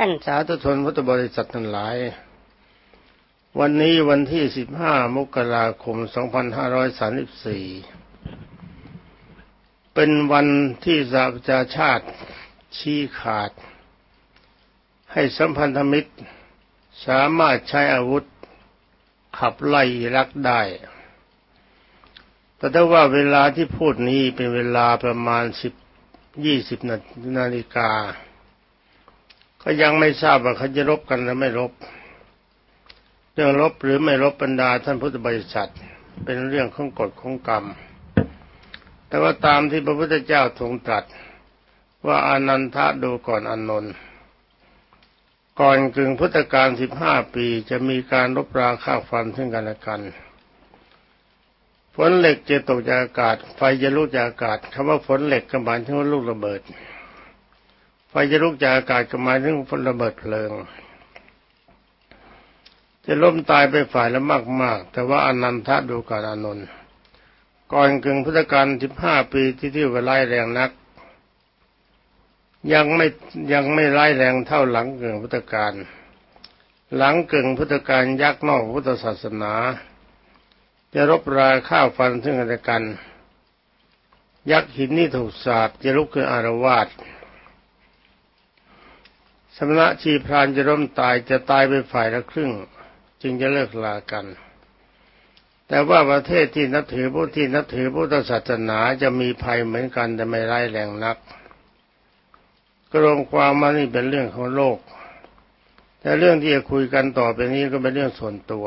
ท่านสาธุชนพุทธบริษัททั้งหลาย วันนี้วันที่ 15 มกราคม 2534 เป็นวันที่สหประชาชาติชี้ขาด ให้สัมพันธมิตรสามารถใช้อาวุธขับไล่อิรักได้ แต่ถ้าว่าเวลาที่พูดนี้เป็นเวลาประมาณ10 20นาฬิกา ก็ยังไม่ทราบว่าเขาจะรบกันหรือไม่รบ เรื่องรบหรือไม่รบบรรดาท่านพุทธบริษัท เป็นเรื่องของกฎของกรรม แต่ว่าตามที่พระพุทธเจ้าทรงตรัส ว่าอานันทะดูก่อนอนนท์ก่อนกึ่งพุทธกาลสิบห้าปีจะมีการรบราฆ่าฟันซึ่งกันและกันฝนเหล็กจะตกจากอากาศ ไฟจะลุกจากอากาศคำว่าฝนเหล็กก็หมายถึงว่าลูกระเบิด ไฟจะลุกจากอากาศก็หมายถึงฝนระเบิดเพลิง จะล้มตายไปฝ่ายละมากๆ แต่ว่าอนันทะดูก่อนอนนท์ก่อนกึ่งพุทธกาลสิบห้าปีที่ที่ว่าไล่แรงนัก ยังไม่ยังไม่ไล่แรงเท่าหลังกึ่งพุทธกาลหลังกึ่งพุทธกาลยักษ์นอกพุทธศาสนา จะรบราข้าวฟันซึ่งกันและกัน ยักษ์หินนี่ถูกสาบจะลุกขึ้นอารวาส สมณะชีพรานจะร่มตายจะตายไปฝ่ายละครึ่ง จึงจะเลิกลากัน แต่ว่าประเทศที่นับถือผู้ที่นับถือพุทธศาสนาจะมีภัยเหมือนกันแต่ไม่ร้ายแรงนักกรมความมานี่เป็นเรื่องของโลก แต่เรื่องที่จะคุยกันต่อไปนี้ก็เป็นเรื่องส่วนตัว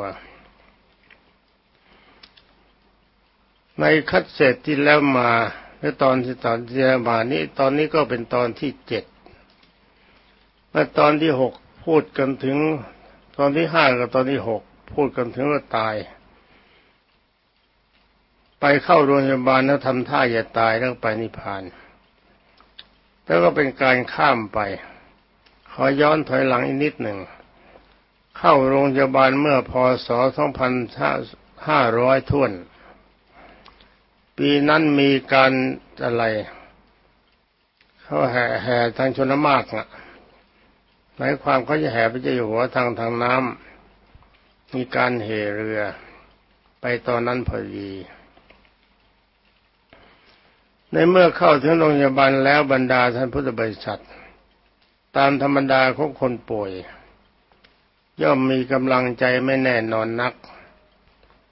ในคัดเสร็จที่แล้วมาในตอนที่ตอนที่แล้วมานี้ตอนนี้ก็เป็นตอนที่เจ็ด เมื่อตอนที่หกพูดกันถึง ตอนที่ห้ากับตอนที่หกพูดกันถึงว่าตาย ไปเข้าโรงพยาบาลแล้วทำท่าอย่าตายแล้วไปนิพพาน แล้วก็เป็นการข้ามไป ขอย้อนถอยหลังอีกนิดหนึ่ง เข้าโรงพยาบาลเมื่อพศ2500ท่วน ปีนั้นมีการอะไร เขาแห่แห่ทางชนมากอะ มายความเขาจะแห่พระเจ้าอยู่หัวทางทางน้ำมีการเหเรือ ไปตอนนั้นพอดี ในเมื่อเข้าถึงโรงพยาบาลแล้วบรรดาท่านพุทธบริษัท ตามธรรมดาของคนป่วย ย่อมมีกำลังใจไม่แน่นอนนัก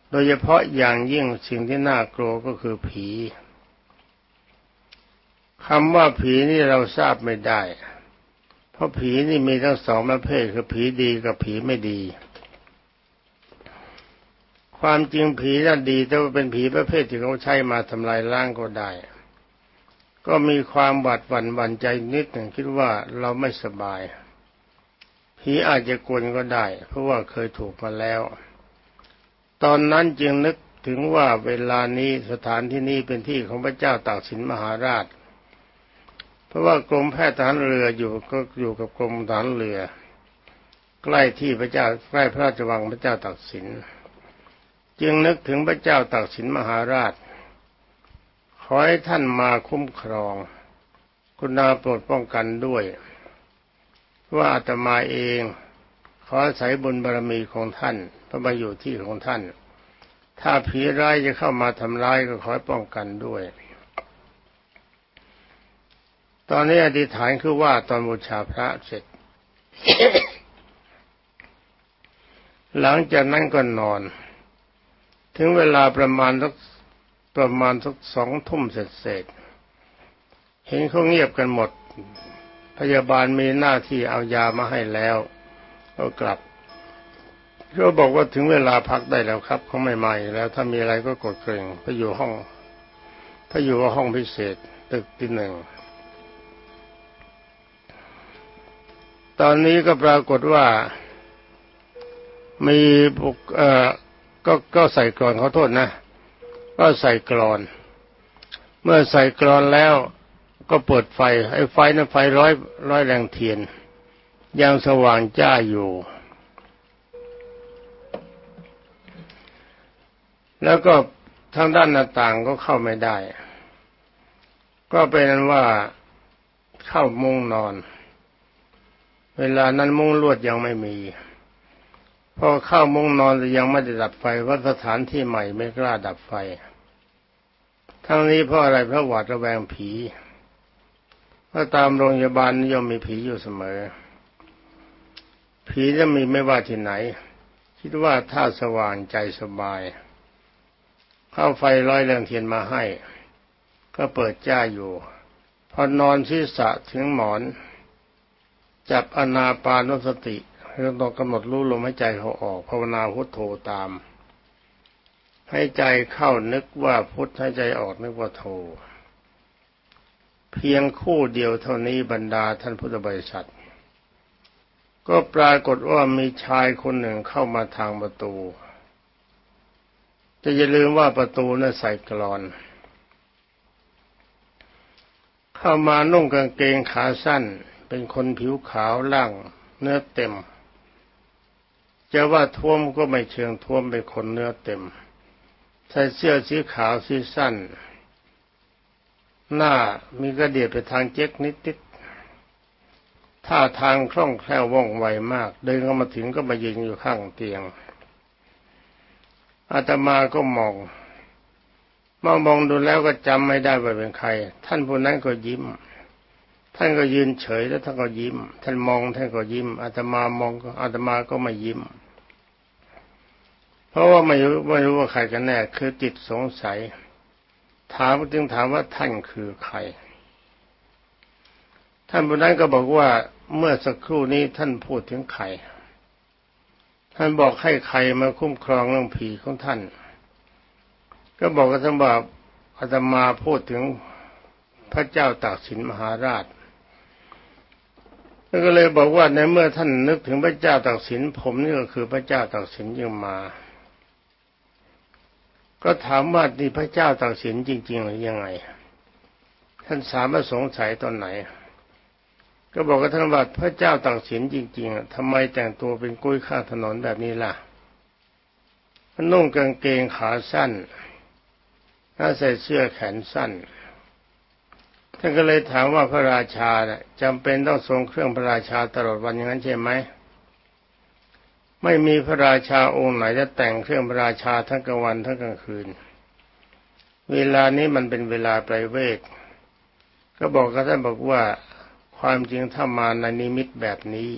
โดยเฉพาะอย่างยิ่งสิ่งที่น่ากลัวก็คือผีคำว่าผีนี่เราทราบไม่ได้ เพราะผีนี่มีทั้งสองประเภทคือผีดีกับผีไม่ดี ความจริงผีน่ะดีแต่ว่าเป็นผีประเภทที่เขาใช้มาทำลายร่างก็ได้ ก็มีความบาดหวั่นหวั่นใจนิดหนึ่งคิดว่าเราไม่สบาย ผีอาจจะกวนก็ได้ เพราะว่าเคยถูกมาแล้ว ตอนนั้นจึงนึกถึงว่าเวลานี้สถานที่นี้เป็นที่ของพระเจ้าตากสินมหาราช เพราะว่ากรมแพทย์ทหารเรืออยู่ก็อยู่กับกรมทหารเรือ ใกล้ที่พระเจ้าใกล้พระราชวังพระเจ้าตากสิน จึงนึกถึงพระเจ้าตากสินมหาราช ขอให้ท่านมาคุ้มครองคุณนาโปรดป้องกันด้วย ว่าอาตมาเองขออาศัยบุญบารมีของท่านพระมาอยู่ที่ของท่าน ถ้าผีร้ายจะเข้ามาทำร้ายก็ขอป้องกันด้วย ตอนนี้อธิษฐานคือว่าตอนบูชาพระเสร็จ หลังจากนั้นก็นอน ถึงเวลาประมาณสักประมาณสักสองทุ่มเสร็จเสร็จเห็นเขาเงียบกันหมด พยาบาลมีหน้าที่เอายามาให้แล้วก็กลับเขาบอกว่าถึงเวลาพักได้แล้วครับเขาไม่มาแล้ว ถ้ามีอะไรก็กดเกรงไปอยู่ห้อง ถ้าอยู่ว่าห้องพิเศษ ตึกที่หนึ่ง ตอนนี้ก็ปรากฏว่ามีบุกเอ่อก็ก็ใส่กรอนขอโทษนะ ก็ใส่กรอน เมื่อใส่กรอนแล้วก็เปิดไฟไอ้ไฟนั้นไฟร้อยร้อยแรงเทียนยังสว่างจ้าอยู่ แล้วก็ทางด้านหน้าต่างก็เข้าไม่ได้ ก็เป็นนั้นว่าเข้ามุงนอน เวลานั้นมุ้งลวดยังไม่มี พอเข้ามุ้งนอนยังไม่ได้ดับไฟว่าสถานที่ใหม่ไม่กล้าดับไฟ ทั้งนี้เพราะอะไรเพราะหวาดระแวงผีเพราะตามโรงพยาบาลย่อมมีผีอยู่เสมอ ผีจะมีไม่ว่าที่ไหน คิดว่าถ้าสว่างใจสบาย เข้าไฟร้อยเรื่องเทียนมาให้ ก็เปิดจ้าอยู่ พอนอนศีรษะถึงหมอน จับอนาปานุสติเรื่อต้องกำหนดรู้ลมหายใจเขาออกภาวนาพุทโธตาม ให้ใจเข้านึกว่าพุทให้ใจออกนึกว่าโธเพียงคู่เดียวเท่านี้บรรดาท่านพุทธบริษัท ก็ปรากฏว่ามีชายคนหนึ่งเข้ามาทางประตู จะอย่าลืมว่าประตูนั้นใส่กรอน เข้ามานุ่งกางเกงขาสั้น เป็นคนผิวขาวล่างเนื้อเต็ม จะว่าท่วมก็ไม่เชิงท่วมเป็นคนเนื้อเต็ม ใส่เสื้อสีขาวสีสั้น หน้ามีกระเดียดไปทางเจ๊กนิดนิท่าทางคล่องแคล่วว่องไวมาก เดินเข้ามาถึงก็มายืนอยู่ข้างเตียงอาตมาก็มองมองมองดูแล้วก็จำไม่ได้ว่าเป็นใคร ท่านผู้นั้นก็ยิ้ม ท่านก็ยืนเฉยแล้วท่านก็ยิ้ม ท่านมองท่านก็ยิ้มอาตมามองอาตมาก็ไม่ยิ้ม เพราะว่าไม่รู้ไม่รู้ว่าใครกันแน่ คือจิตสงสัย ถามจึงถามว่าท่านคือใคร ท่านผู้นั้นก็บอกว่าเมื่อสักครู่นี้ท่านพูดถึงใคร ท่านบอกให้ใครมาคุ้มครองเรื่องผีของท่าน ก็บอกกับท่านว่าอาตมาพูดถึงพระเจ้าตากสินมหาราช ก็เลยบอกว่าในเมื่อท่านนึกถึงพระเจ้าตากสินผมนี่ก็คือพระเจ้าตากสินยังมา ก็ถามว่านี่พระเจ้าตากสินจริง ๆ หรือยังไง ท่านสามารถสงสัยตอนไหน ก็บอกกับท่านว่าพระเจ้าตากสินจริงๆทำไมแต่งตัวเป็นกุ้ยข้างถนนแบบนี้ล่ะนุ่งกางเกงขาสั้นถ้าใส่เสื้อแขนสั้น ท่านก็เลยถามว่าพระราชาจำเป็นต้องทรงเครื่องพระราชาตลอดวันอย่างนั้นใช่ไหมไม่มีพระราชาองค์ไหนจะแต่งเครื่องพระราชาทั้งกลางวันทั้งกลางคืน เวลานี้มันเป็นเวลาไพรเวทก็บอกกับท่านบอกว่าความจริงถ้ามาในนิมิตแบบนี้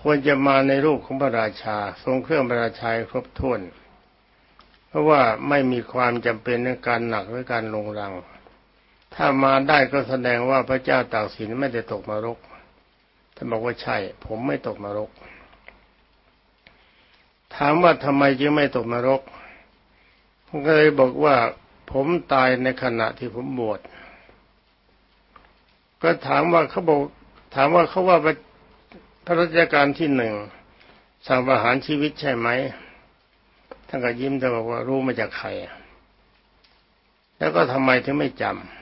ควรจะมาในรูปของพระราชา ทรงเครื่องพระราชาครบถ้วน เพราะว่าไม่มีความจำเป็นในการหนักหรือการลงรัง ถ้ามาได้ก็แสดงว่าพระเจ้าตากสินไม่ได้ตกนรกท่านบอกว่าใช่ ผมไม่ตกนรก ถามว่าทำไมจึงไม่ตกนรกผมก็เลยบอกว่าผมตายในขณะที่ผมบวชก็ถามว่าเขาบอก ถามว่าเขาว่าพระราชการที่หนึ่งสั่งประหารชีวิตใช่ไหมท่านก็ยิ้มแต่บอกว่ารู้มาจากใคร แล้วก็ทำไมถึงไม่จำ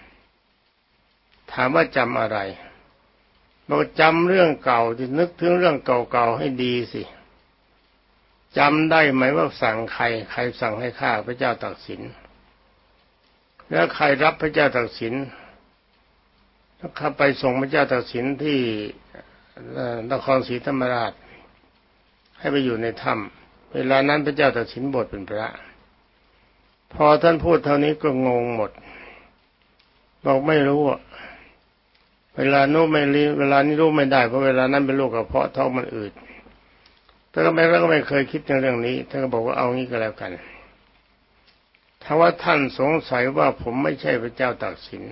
ถามว่าจำอะไรบอกจำเรื่องเก่าที่นึกถึงเรื่องเก่าๆให้ดีสิจำได้ไหมว่าสั่งใคร ใครสั่งให้ฆ่าพระเจ้าตากสิน แล้วใครรับพระเจ้าตากสินแล้วข้าไปส่งพระเจ้าตากสินที่นครศรีธรรมราช ให้ไปอยู่ในถ้ำเวลานั้นพระเจ้าตากสินบทเป็นพระ พอท่านพูดเท่านี้ก็งงหมด บอกไม่รู้ เวลานู้ไม่รีเวลานี้รู้ไม่ได้เพราะเวลานั้นเป็นโรคกระเพาะท้องมันอืดแต่ก็ไม่แล้วก็ไม่เคยคิดในเรื่องนี้ท่านก็บอกว่าเอางี้ก็แล้วกันถ้าว่าท่านสงสัยว่าผมไม่ใช่พระเจ้าตากสิน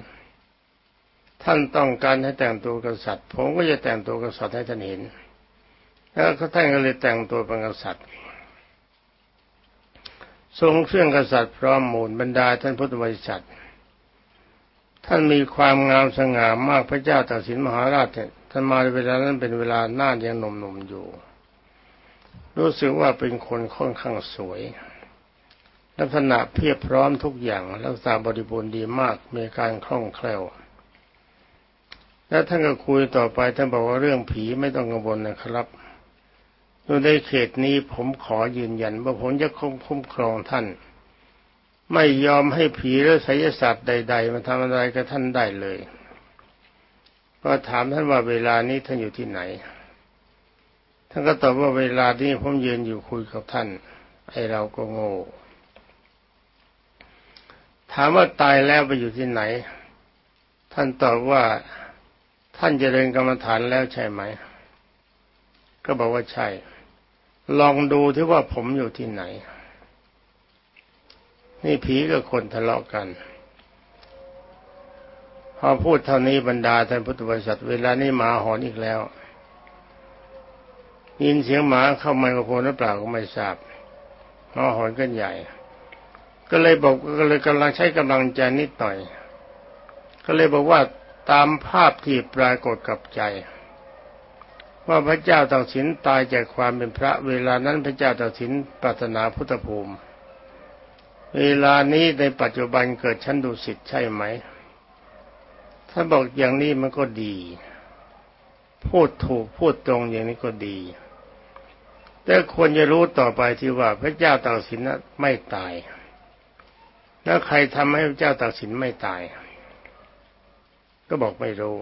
ท่านต้องการให้แต่งตัวกษัตริย์ ผมก็จะแต่งตัวกษัตริย์ให้ท่านเห็นแล้วเขาท่านก็เลยแต่งตัวเป็นกษัตริย์ทรงเครื่องกษัตริย์พร้อมมูลบรรดาท่านพุทธบริษัท ท่านมีความงามสง่ามากพระเจ้าตากสินมหาราชท่านมาในเวลานั้นเป็นเวลาหน้ายังหนุ่มๆอยู่ รู้สึกว่าเป็นคนค่อนข้างสวย ลักษณะเพียบพร้อมทุกอย่างลักษณะบริบูรณ์ดีมากมีการคล่องแคล่ว แล้วท่านก็คุยต่อไปท่านบอกว่าเรื่องผีไม่ต้องกังวลนะครับดูในเขตนี้ผมขอยืนยันว่าผมจะคุ้มครองท่าน ไม่ยอมให้ผีหรือไสยศาสตร์ใด ๆ มาทำอะไรกับท่านได้เลย ก็ถามท่านว่าเวลานี้ท่านอยู่ที่ไหน ท่านก็ตอบว่าเวลานี้ผมยืนอยู่คุยกับท่าน ไอ้เราก็โง่ ถามว่าตายแล้วไปอยู่ที่ไหน ท่านตอบว่าท่านจเจริญกรรมฐานแล้วใช่ไหม ก็บอกว่าใช่ ลองดูที่ว่าผมอยู่ที่ไหน นี่ผีกับคนทะเลาะกัน พอพูดเท่านี้บรรดาท่านพุทธบริษัทเวลานี้หมาหอนอีกแล้ว ยินเสียงหมาเข้าไมโครโฟนหรือเปล่าก็ไม่ทราบหมาหอนกันใหญ่ ก็เลยบอกก็เลยกำลังใช้กำลังใจนิดหน่อย ก็เลยบอกว่าตามภาพที่ปรากฏกับใจ ว่าพระเจ้าตากสินตายจากความเป็นพระเวลานั้นพระเจ้าตากสินปรารถนาพุทธภูมิ เวลานี้ในปัจจุบันเกิดชั้นดุสิตใช่ไหม ถ้าบอกอย่างนี้มันก็ดี พูดถูกพูดตรงอย่างนี้ก็ดี แต่ควรจะรู้ต่อไปที่ว่าพระเจ้าตากสินไม่ตาย แล้วใครทำให้พระเจ้าตากสินไม่ตาย ก็บอกไม่รู้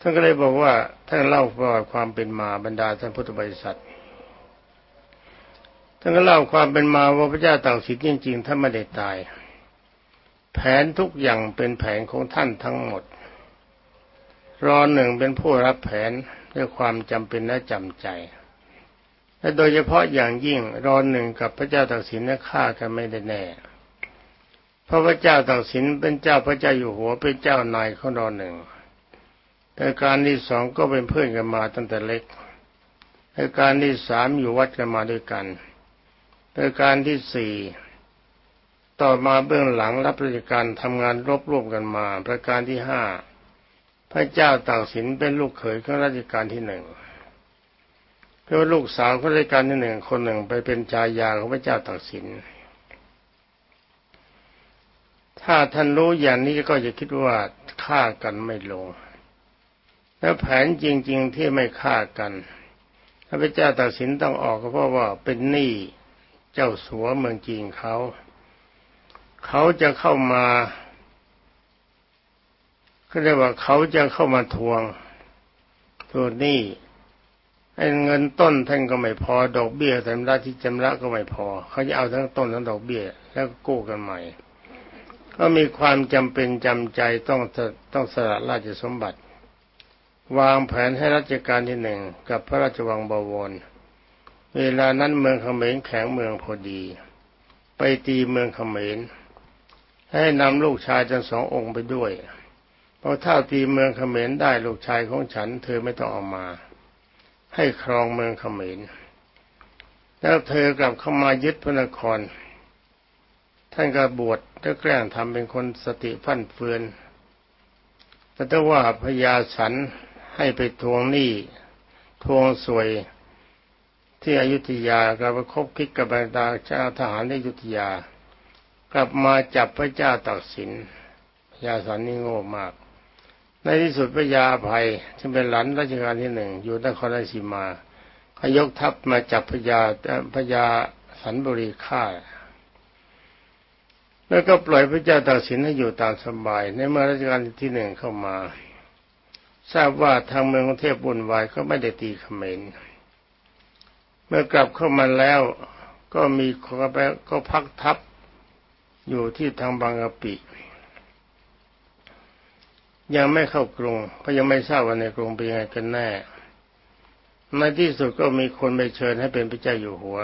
ท่านก็เลยบอกว่าท่านเล่าประวัติความเป็นมาบรรดาท่านพุทธบริษัท ท่านก็เล่าความเป็นมาว่าพระเจ้าตากสินจริง ๆท่านไม่ได้ตาย แผนทุกอย่างเป็นแผนของท่านทั้งหมด รอหนึ่งเป็นผู้รับแผนด้วยความจำเป็นและจำใจ และโดยเฉพาะอย่างยิ่งรอหนึ่งกับพระเจ้าตากสินนั้นฆ่ากันไม่ได้แน่เพราะพระเจ้าตากสินเป็นเจ้าพระเจ้าอยู่หัวเป็นเจ้านายของรอหนึ่งแต่การที่สองก็เป็นเพื่อนกันมาตั้งแต่เล็กแต่การที่สามอยู่วัดกันมาด้วยกัน แต่การที่สี่ต่อมาเบื้องหลังรับราชการทำงานรบรวมกันมา ประการที่ห้าพระเจ้าตากสินเป็นลูกเขยของราชการที่หนึ่งเพราะลูกสาวของราชการที่หนึ่งคนหนึ่งไปเป็นชายาของพระเจ้าตากสิน ถ้าท่านรู้อย่างนี้ก็จะคิดว่าฆ่ากันไม่ลง แล้วแผนจริง ๆ ที่ไม่ฆ่ากันพระเจ้าตากสินต้องออกก็เพราะว่าเป็นหนี้ เจ้าสัวเมืองจีนเขาเขาจะเข้ามาก็เรียกว่าเขาจะเข้ามาทวงตัวนี้ไอ้เงินต้นท่านก็ไม่พอ ดอกเบี้ยแต่ละที่จำระก็ไม่พอ เขาจะเอาทั้งต้นทั้งดอกเบี้ย แล้วก็กู้กันใหม่ ก็มีความจำเป็นจำใจต้องต้องสละราชสมบัติ วางแผนให้รัชการที่หนึ่งกับพระราชวังบวร เวลานั้นเมืองเขมรแข็งเมืองพอดี ไปตีเมืองเขมรให้นำลูกชายทั้งสององค์ไปด้วย เพราะถ้าตีเมืองเขมรได้ลูกชายของฉัน เธอไม่ต้องเอามา ให้ครองเมืองเขมรแล้วเธอกลับเข้ามายึดพระนคร ท่านก็บวชแล้วแกล้งทำเป็นคนสติฟั่นเฟือน แต่ถ้าว่าพญาสันให้ไปทวงหนี้ทวงสวย ที่อยุธยากับคบคิดกับบรรดาเจ้าทหารในอยุธยา กลับมาจับพระเจ้าตักสินพระยาสันนี่โง่มาก ในที่สุดพระยาภัยซึ่งเป็นหลานรัชกาลที่หนึ่งอยู่นครราชสีมาขยกทัพมาจับพระยาพระยาสันบุรีฆ่าแล้วก็ปล่อยพระเจ้าตากสินให้อยู่ตามสบาย ในเมื่อรัชกาลที่หนึ่งเข้ามา ทราบว่าทางเมืองกรุงเทพบุญวายก็ไม่ได้ตีเขมร เมื่อกลับเข้ามาแล้วก็มีก็พักทัพอยู่ที่ทางบางกะปิ ยังไม่เข้ากรุงเพราะยังไม่ทราบว่าในกรุงเป็นยังไงกันแน่ ในที่สุดก็มีคนไปเชิญให้เป็นพระเจ้าอยู่หัว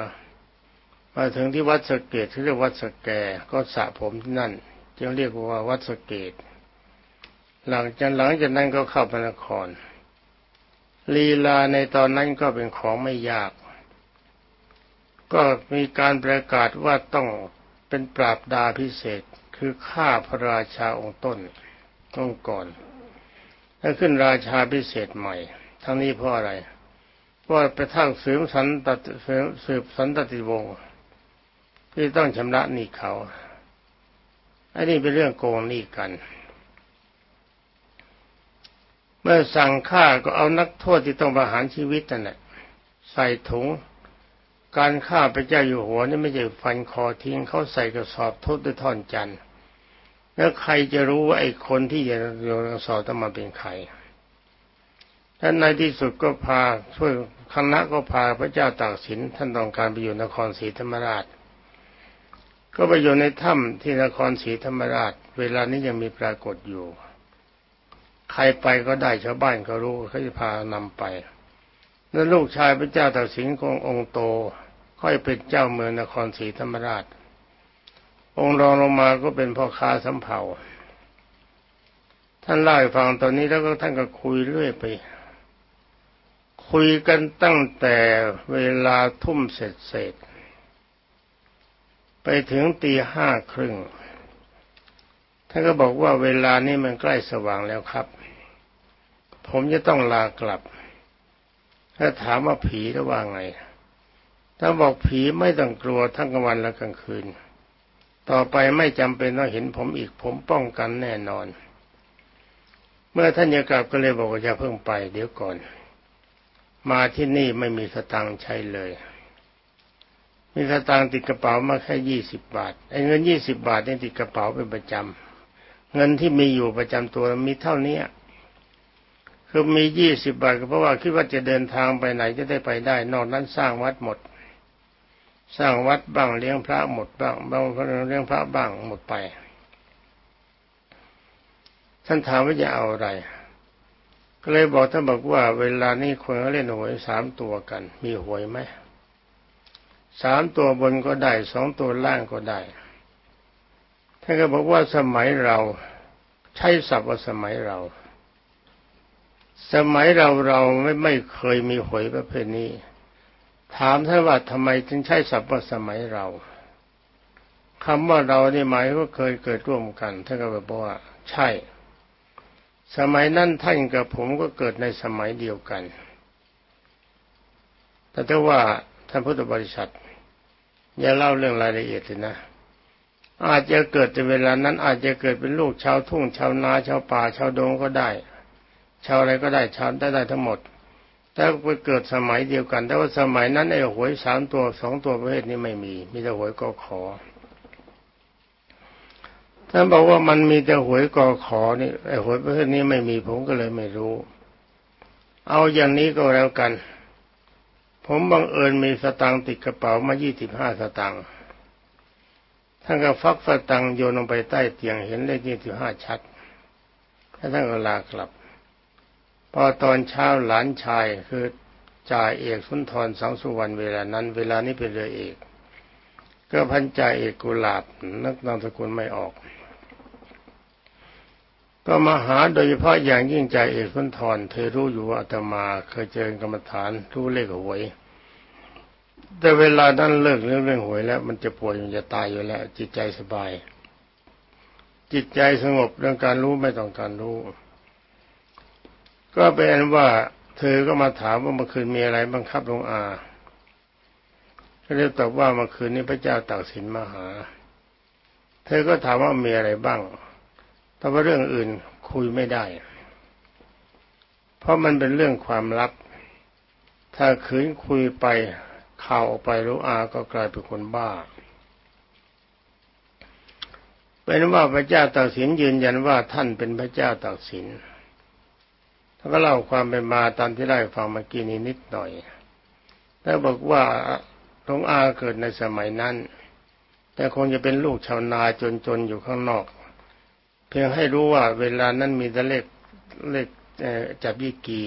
มาถึงที่วัดสเกตที่เรียกวัดสแกก็สระผมที่นั่น จึงเรียกว่าวัดสเกต หลังจากหลังจากนั้นก็เข้าพระนครลีลาในตอนนั้นก็เป็นของไม่ยาก ก็มีการประกาศว่าต้องเป็นปราบดาพิเศษคือฆ่าพระราชาองค์ต้นองค์ก่อน แล้วขึ้นราชาพิเศษใหม่ ทั้งนี้เพราะอะไรเพราะไปทั้งสืบสันตสืบสันตติวงศ์ที่ต้องชำระหนี้เขาอันนี้เป็นเรื่องโกงหนี้กัน เมื่อสั่งฆ่าก็เอานักโทษที่ต้องประหารชีวิตนั่นแหละใส่ถุง การฆ่าพระเจ้าอยู่หัวนี่ไม่ใช่ฟันคอทิ้งเขาใส่กระสอบทุบด้วยท่อนจันทร์แล้วใครจะรู้ว่าไอ้คนที่จะโยนกระสอบต้องมาเป็นใครท่านในที่สุดก็พาช่วยคณะก็พาพระเจ้าตากสินท่านต้องการไปอยู่นครศรีธรรมราช ก็ไปอยู่ในถ้ำที่นครศรีธรรมราช เวลานี้ยังมีปรากฏอยู่ ใครไปก็ได้ชาวบ้านก็รู้เขาจะพานำไปแล้วลูกชายพระเจ้าตากสินขององค์โต ค่อยเป็นเจ้าเมืองนครศรีธรรมราช องค์รองลงมาก็เป็นพ่อค้าสำเภาท่านเล่าให้ฟังตอนนี้แล้วก็ท่านก็คุยเรื่อยไป คุยกันตั้งแต่เวลาทุ่มเสร็จเสร็จไปถึงตีห้าครึ่งท่านก็บอกว่าเวลานี้มันใกล้สว่างแล้วครับ ผมจะต้องลากลับ ถ้าถามว่าผีแล้วว่าไง ถ้าบอกผีไม่ต้องกลัวทั้งกลางวันและกลางคืน ต่อไปไม่จำเป็นต้องเห็นผมอีกผมป้องกันแน่นอน เมื่อท่านจะกลับก็เลยบอกว่าจะเพิ่งไป เดี๋ยวก่อน มาที่นี่ไม่มีสตังค์ใช้เลย มีสตังค์ติดกระเป๋ามาแค่ยี่สิบบาทไอ้เงินยี่สิบบาทนี่ติดกระเป๋าเป็นประจำเงินที่มีอยู่ประจำตัวมีเท่านี้คือมียี่สิบบาทก็เพราะว่าคิดว่าจะเดินทางไปไหนจะได้ไปได้ นอกนั้นสร้างวัดหมด สร้างวัดบ้างเลี้ยงพระหมดบ้างบางคนเลี้ยงพระบ้างหมดไป ท่านถามว่าจะเอาอะไร ก็เลยบอกท่านบอกว่า เวลานี้คนเขาเล่นหวยสามตัวกัน มีหวยไหมสามตัวบนก็ได้สองตัวล่างก็ได้ท่านก็บอกว่าสมัยเราใช้ศัพท์ว่าสมัยเรา สมัยเราเราไม่ไม่เคยมีหวยประเภทนี้ ถามท่านว่าทำไมถึงใช้ศัพท์ว่าสมัยเราคำว่าเรานี่หมายว่าเคยเกิดร่วมกันท่านก็บอกว่า ใช่ สมัยนั้นท่านกับผมก็เกิดในสมัยเดียวกัน แต่ถ้าว่าท่านพุทธบริษัทอย่าเล่าเรื่องรายละเอียดเลยนะ อาจจะเกิดในเวลานั้น อาจจะเกิดเป็นลูกชาวทุ่งชาวนาชาวป่าชาวดงก็ได้ ชาวอะไรก็ได้ชาวได้ได้ทั้งหมด แต่ไปเกิดสมัยเดียวกัน แต่ว่าสมัยนั้นไอ้หวยสามตัวสองตัวประเภทนี้ไม่มี มีแต่หวยกอขอท่านบอกว่ามันมีแต่หวยกอขอนี่ไอ้หวยประเภทนี้ไม่มีผมก็เลยไม่รู้ เอาอย่างนี้ก็แล้วกัน ผมบังเอิญมีสตังติดกระเป๋ามายี่สิบห้าสตังค์ท่านก็ฟักสตังโยนลงไปใต้เตียงเห็นเลขยี่สิบห้าชัดแล้วท่านก็ลากลับ พอตอนเช้าหลานชายคือจ่าเอกสุนทรสังสุวรรณเวลานั้น เวลานี้เป็นเรือเอก ก็พันจ่าเอกกุหลาบนักนามสกุลไม่ออก ก็มาหาโดยเฉพาะอย่างยิ่งใจเอกสุนทรเธอรู้อยู่ว่าอาตมาเคยเจอกรรมฐานรู้เลขหวย แต่เวลานั้นเลิกเรื่องเรื่องหวยแล้ว มันจะป่วยมันจะตายอยู่แล้ว จิตใจสบาย จิตใจสงบเรื่องการรู้ไม่ต้องการรู้ ก็เป็นว่าเธอก็มาถามว่าเมื่อคืนมีอะไรบังคับลงอาก็เลยตอบว่าเมื่อคืนนี้พระเจ้าตากสินมาหา เธอก็ถามว่ามีอะไรบ้าง แต่ว่าเรื่องอื่นคุยไม่ได้ เพราะมันเป็นเรื่องความลับ ถ้าขืนคุยไปข่าวออกไปรู้อาก็กลายเป็นคนบ้าเป็นว่าพระเจ้าตากสินยืนยันว่าท่านเป็นพระเจ้าตากสิน ท่านก็เล่าความเป็นมาตามที่ได้ฟังเมื่อกี้นี้นิดหน่อยแล้วบอกว่าหลวงอาเกิดในสมัยนั้น แต่คงจะเป็นลูกชาวนาจนๆอยู่ข้างนอก เพียงให้รู้ว่าเวลานั้นมีแต่เลขเลขจับยี่กี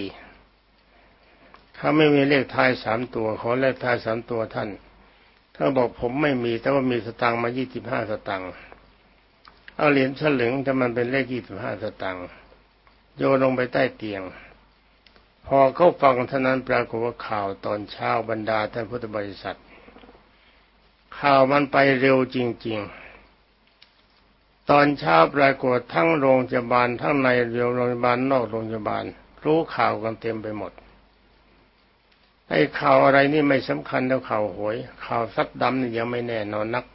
เขาไม่มีเลขท้ายสามตัว ขอเลขท้ายสามตัวท่านถ้าบอกผมไม่มีแต่ว่ามีสตังค์มายี่สิบห้าสตังค์เอาเหรียญฉลึงถ้ามันเป็นเลขยี่สิบห้าสตังค์ โยนลงไปใต้เตียง พอเขาฟังเท่านั้นปรากฏว่าข่าวตอนเช้าบรรดาท่านพุทธบริษัท ข่าวมันไปเร็วจริง ๆ ตอนเช้าปรากฏทั้งโรงพยาบาลทั้งในโรงพยาบาลนอกโรงพยาบาล รู้ข่าวกันเต็มไปหมดไอ้ข่าวอะไรนี่ไม่สำคัญเท่าข่าวหวย ข่าวซัดดำนี่ยังไม่แน่นอนนัก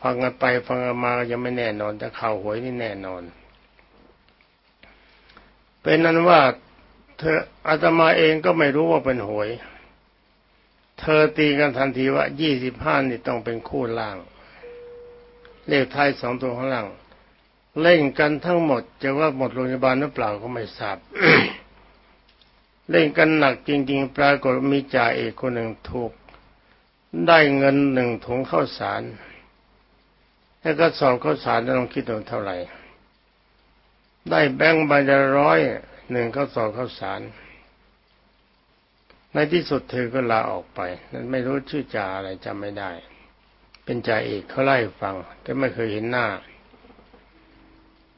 ฟังกันไปฟังกันมายังไม่แน่นอน แต่ข่าวหวยนี่แน่นอน เป็นนั้นว่าเธออาตมาเองก็ไม่รู้ว่าเป็นหวย เธอตีกันทันทีว่ายี่สิบห้านี่ต้องเป็นคู่ล่าง เลขท้ายสองตัวข้างล่าง เล่นกันทั้งหมด จะว่าหมดโรงพยาบาลหรือเปล่าก็ไม่ทราบเล่นกันหนักจริง ๆ ปรากฏมีจ่าเอกคนหนึ่งถูก ได้เงินหนึ่งถุงข้าวสาร แล้วก็สอบข้าวสารจะลองคิดดูเท่าไหร่ ได้แบงค์ใบละร้อยหนึ่งเขาสอบข้าวสาร ในที่สุดเธอก็ลาออกไป นั้นไม่รู้ชื่อจ่าอะไรจำไม่ได้ เป็นจ่าเอกเขาไล่ฟัง แต่ไม่เคยเห็นหน้า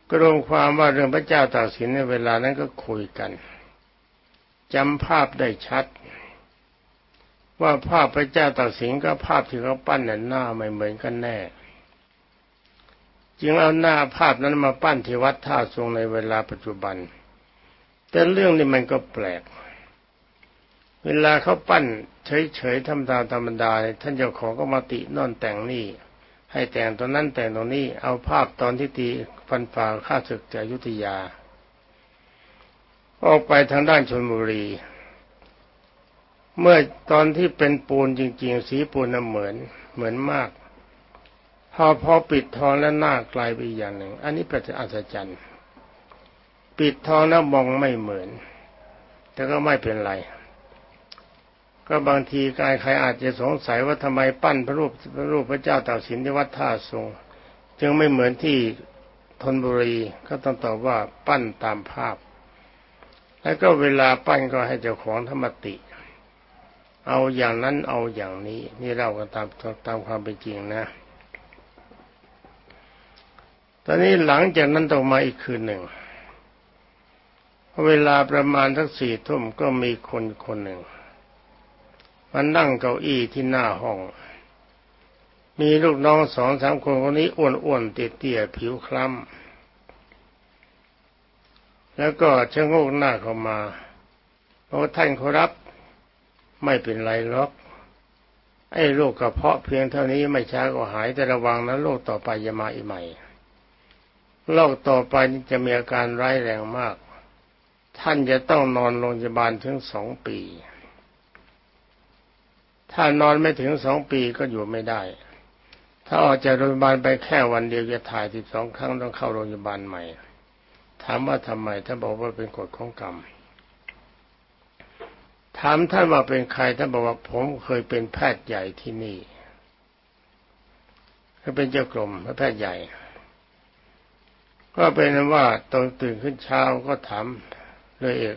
ก็รวมความว่าเรื่องพระเจ้าตากสินในเวลานั้นก็คุยกันจำภาพได้ชัด ว่าภาพพระเจ้าตากสินกับภาพที่เขาปั้นนั้นหน้าไม่เหมือนกันแน่ จึงเอาหน้าภาพนั้นมาปั้นที่วัดท่าทรงในเวลาปัจจุบัน แต่เรื่องนี้มันก็แปลก เวลาเขาปั้นเฉยๆทำตามธรรมดาท่านเจ้าของก็มาตินอนแต่งนี่ ให้แต่งตอนนั้นแต่งตรงนี้เอาภาพตอนที่ตีฟันฝ่าข้าศึกจากยุธยา ออกไปทางด้านชนบุรี เมื่อตอนที่เป็นปูนจริง ๆ สีปูนน่ะเหมือนเหมือนมาก พอพอปิดทองแล้วหน้ากลายไปอย่างหนึ่ง อันนี้เป็นอัศจรรย์ปิดทองแล้วมองไม่เหมือน แต่ก็ไม่เป็นไร ก็บางทีกายใครอาจจะสงสัยว่าทำไมปั้นพระรูปพระรูปพระเจ้าตากสินที่วัดท่าทรงจึงไม่เหมือนที่ธนบุรีก็ต้องตอบว่าปั้นตามภาพ แล้วก็เวลาปั้นก็ให้เจ้าของธรรมติ เอาอย่างนั้นเอาอย่างนี้ นี่เรากันตามตามความเป็นจริงนะ ตอนนี้หลังจากนั้นต่อมาอีกคืนหนึ่ง เวลาประมาณทักสี่ทุ่มก็มีคนคนหนึ่งมันนั่งเก้าอี้ที่หน้าห้อง มีลูกน้องสองสามคนคนนี้อ้วนๆเตี้ยๆผิวคล้ำแล้วก็ชะโงกหน้าเข้ามาบอกท่านขอรับไม่เป็นไรหรอกไอ้โรคกระเพาะเพียงเท่านี้ไม่ช้าก็หายแต่ระวังนะโรคต่อไปจะมาอีกใหม่ โรคต่อไปนี่จะมีอาการร้ายแรงมาก ท่านจะต้องนอนโรงพยาบาลถึงสองปี ถ้านอนไม่ถึงสองปีก็อยู่ไม่ได้ ถ้าออกจากโรงพยาบาลไปแค่วันเดียวจะถ่ายสิบสองครั้งต้องเข้าโรงพยาบาลใหม่ ถามว่าทำไมท่านบอกว่าเป็นกฎของกรรม ถามท่านว่าเป็นใครท่านบอกว่าผมเคยเป็นแพทย์ใหญ่ที่นี่เคยเป็นเจ้ากรมแพทย์ใหญ่ ก็เป็นว่าตอนตื่นขึ้นเช้าก็ถามเลยเอก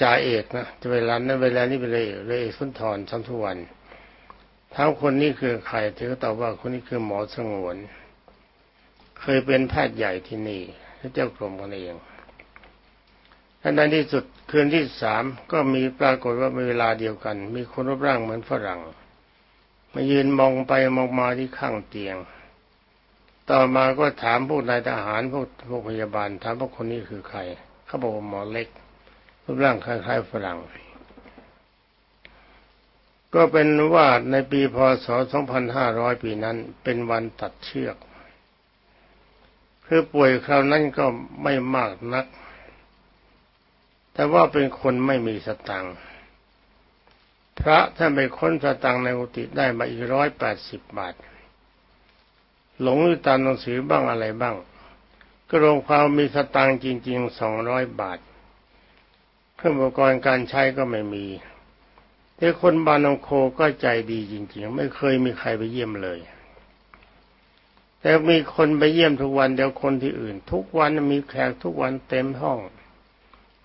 จ่าเอกนะเวลานั้นเวลานี้เป็นเลยเลยสุนทรชันทุวันทั้งคนนี้คือใครเธอตอบว่าคนนี้คือหมอสงวน เคยเป็นแพทย์ใหญ่ที่นี่เจ้ากรมกันเองอันนั้นที่สุดคืนที่สามก็มีปรากฏว่ามีเวลาเดียวกัน มีคนรูปร่างเหมือนฝรั่ง มายืนมองไปมองมาที่ข้างเตียง ต่อมาก็ถามพวกนายทหารพวกพวกพยาบาลถามว่าคนนี้คือใคร เขาบอกว่าหมอเล็กรูปร่างคล้ายๆฝรั่ง ก็เป็นว่าในปีพศ 2500 ปีนั้น เป็นวันตัดเชือกคือป่วยคราวนั้นก็ไม่มากนัก แต่ว่าเป็นคนไม่มีสตังค์พระท่านไปค้นสตังค์ในอุติได้มาอีกร้อยแปดสิบบาท หลงอยู่ตามหนังสือบ้างอะไรบ้าง ก็รวมความมีสตังค์จริงๆสองร้อยบาท เครื่องอุปกรณ์การใช้ก็ไม่มีแต่คนบานองโคก็ใจดีจริงๆ ไม่เคยมีใครไปเยี่ยมเลย แต่มีคนไปเยี่ยมทุกวันเดี๋ยวคนที่อื่น ทุกวันมีแขกทุกวันเต็มห้อง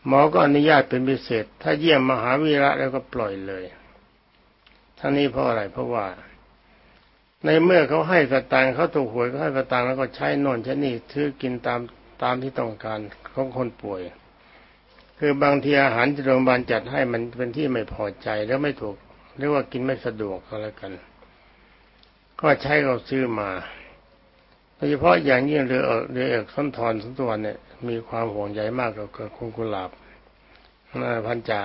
หมอก็อนุญาตเป็นพิเศษ ถ้าเยี่ยมมหาวีระแล้วก็ปล่อยเลยทั้งนี้เพราะอะไรเพราะว่า ในเมื่อเขาให้สตางค์เขาถูกหวยเขาให้สตางค์แล้วก็ใช้นอนใช้นี่ซื้อกินตามตามที่ต้องการของคนป่วย คือบางทีอาหารที่โรงพยาบาลจัดให้มันเป็นที่ไม่พอใจแล้วไม่ถูกเรียกว่ากินไม่สะดวกก็แล้วกัน ก็ใช้เราซื้อมาโดยเฉพาะอย่างยิ่งเรือเอกเรือเอกส้นทอนสุนทรเนี่ยมีความห่วงใยมากกับคุณกุหลาบพันจ่า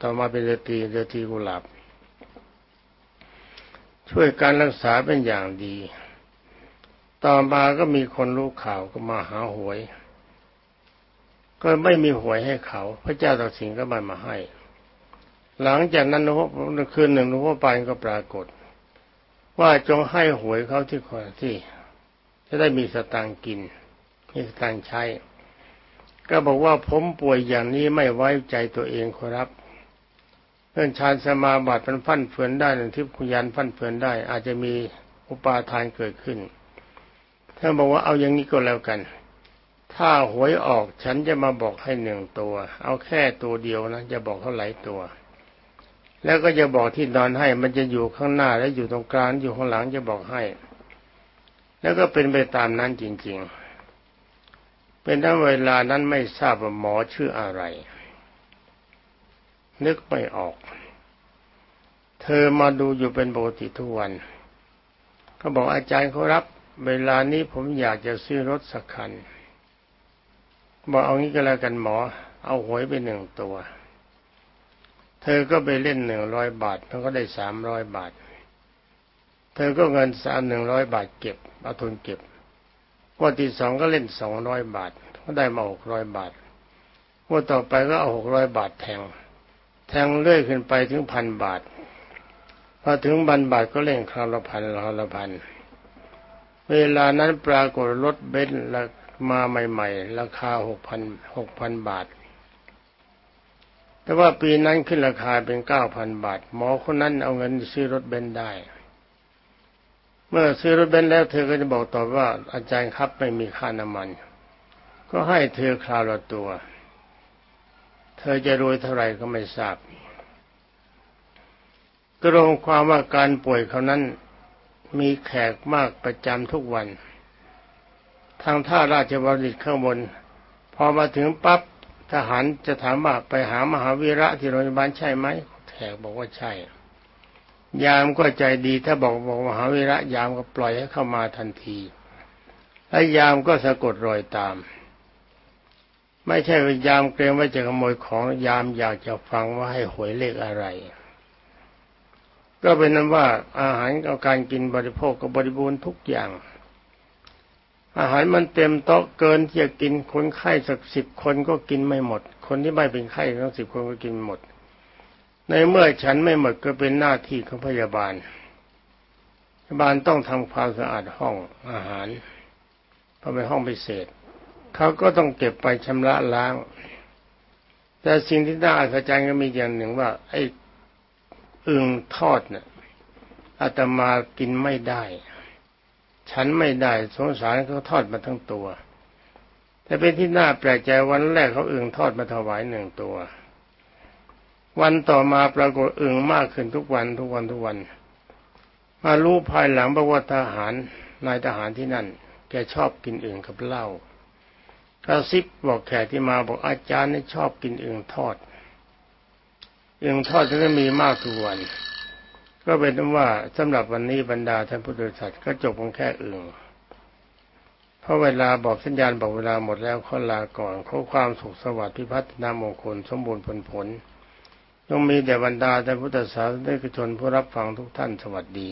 ต่อมาเป็นเรือตีเรือตีกุหลาบ ช่วยการรักษาเป็นอย่างดี ต่อมาก็มีคนรู้ข่าวก็มาหาหวย ก็ไม่มีหวยให้เขา พระเจ้าตากสินก็มามาให้ หลังจากนั้นหนคืนหนึ่งหลวงพ่อปานก็ปรากฏ ว่าจงให้หวยเขาที่คนที่ จะได้มีสตางค์กินมีสตางค์ใช้ ก็บอกว่าผมป่วยอย่างนี้ไม่ไว้ใจตัวเองครับ เรื่องฌานสมาบัติมันฟั่นเฟือนได้หรือทิพยานฟั่นเฟือนได้ อาจจะมีอุปาทานเกิดขึ้นท่านบอกว่าเอาอย่างนี้ก็แล้วกัน ถ้าหวยออกฉันจะมาบอกให้หนึ่งตัว เอาแค่ตัวเดียวนะจะบอกเท่าไหร่ตัว แล้วก็จะบอกที่นอนให้ มันจะอยู่ข้างหน้าและอยู่ตรงกลางอยู่ข้างหลังจะบอกให้ แล้วก็เป็นไปตามนั้นจริง ๆ เป็นทั้งเวลานั้นไม่ทราบว่าหมอชื่ออะไร นึกไม่ออก เธอมาดูอยู่เป็นปกติทุกวัน ก็บอกอาจารย์เขารับ เวลานี้ผมอยากจะซื้อรถสักคัน บอกเอางี้ก็แล้วกันหมอ เอาหวยไปหนึ่งตัว เธอก็ไปเล่นหนึ่งร้อยบาทเธอก็ได้สามร้อยบาท เธอก็เงินสามหนึ่งร้อยบาทเก็บเอาทุนเก็บวันที่สองก็เล่นสองร้อยบาทก็ได้มาหกร้อยบาทวันต่อไปก็เอาหกร้อยบาทแทง แทงเรื่อยขึ้นไปถึงพันบาท พอถึงพันบาทก็เล่นคราวละพันคราวละพัน เวลานั้นปรากฏรถเบนซ์มาใหม่ ๆ ราคาหกพันหกพันบาท แต่ว่าปีนั้นขึ้นราคาเป็นเก้าพันบาท หมอคนนั้นเอาเงินซื้อรถเบนซ์ได้ เมื่อซื้อรถเบนซ์แล้วเธอก็จะบอกต่อว่าอาจารย์ครับไม่มีค่าน้ำมัน ก็ให้เธอคราวละตัว เธอจะรวยเท่าไหร่ก็ไม่ทราบก็รวมความว่าการป่วยเขานั้นมีแขกมากประจำทุกวัน ทางท่าราชบริตข้างบน พอมาถึงปั๊บทหารจะถามว่าไปหามหาวีระที่โรงพยาบาลใช่ไหมแขกบอกว่าใช่ ยามก็ใจดีถ้าบอกบอกมหาวีระยามก็ปล่อยให้เข้ามาทันทีและยามก็สะกดรอยตาม ไม่ใช่ยามเกรงว่าจะขโมยของยามอยากจะฟังว่าให้หวยเลขอะไร ก็เป็นนั้นว่าอาหารกับการกินบริโภคก็บริบูรณ์ทุกอย่าง อาหารมันเต็มโต๊ะเกินที่จะกินคนไข้สักสิบคนก็กินไม่หมด คนที่ไม่เป็นไข้ทั้งสิบคนก็กินหมด ในเมื่อฉันไม่หมดก็เป็นหน้าที่ของพยาบาลพยาบาลต้องทำความสะอาดห้องอาหารเพราะเป็นห้องพิเศษ เขาก็ต้องเก็บไปชำระล้าง แต่สิ่งที่น่าอัศจรรย์ก็มีอย่างหนึ่งว่า ไอ้อึ่งทอดเนี่ยอาตมากินไม่ได้ ฉันไม่ได้สงสารเขาทอดมาทั้งตัว แต่เป็นที่น่าแปลกใจวันแรกเขาอึ่งทอดมาถวายหนึ่งตัว วันต่อมาปรากฏอึ่งมากขึ้นทุกวันทุกวันทุกวัน มารู้ภายหลังบอกว่าทหารนายทหารที่นั่นแกชอบกินอึ่งกับเหล้า กระซิบบอกแขกที่มาบอกอาจารย์นี่ชอบกินอึ่งทอดยังทอดจะมีมากทุกวัน ก็เป็นว่าสำหรับวันนี้บรรดาท่านพุทธบริษัทก็จบกันแค่อึ่งเพราะเวลาบอกสัญญาณบอกเวลาหมดแล้วขอลาก่อนขอความสุขสวัสดิ์พิพัฒนามงคลสมบูรณ์ผลผลต้งมีแต่บรรดาท่านพุทธศาสนิกชนผู้รับฟังทุกท่านสวัสดี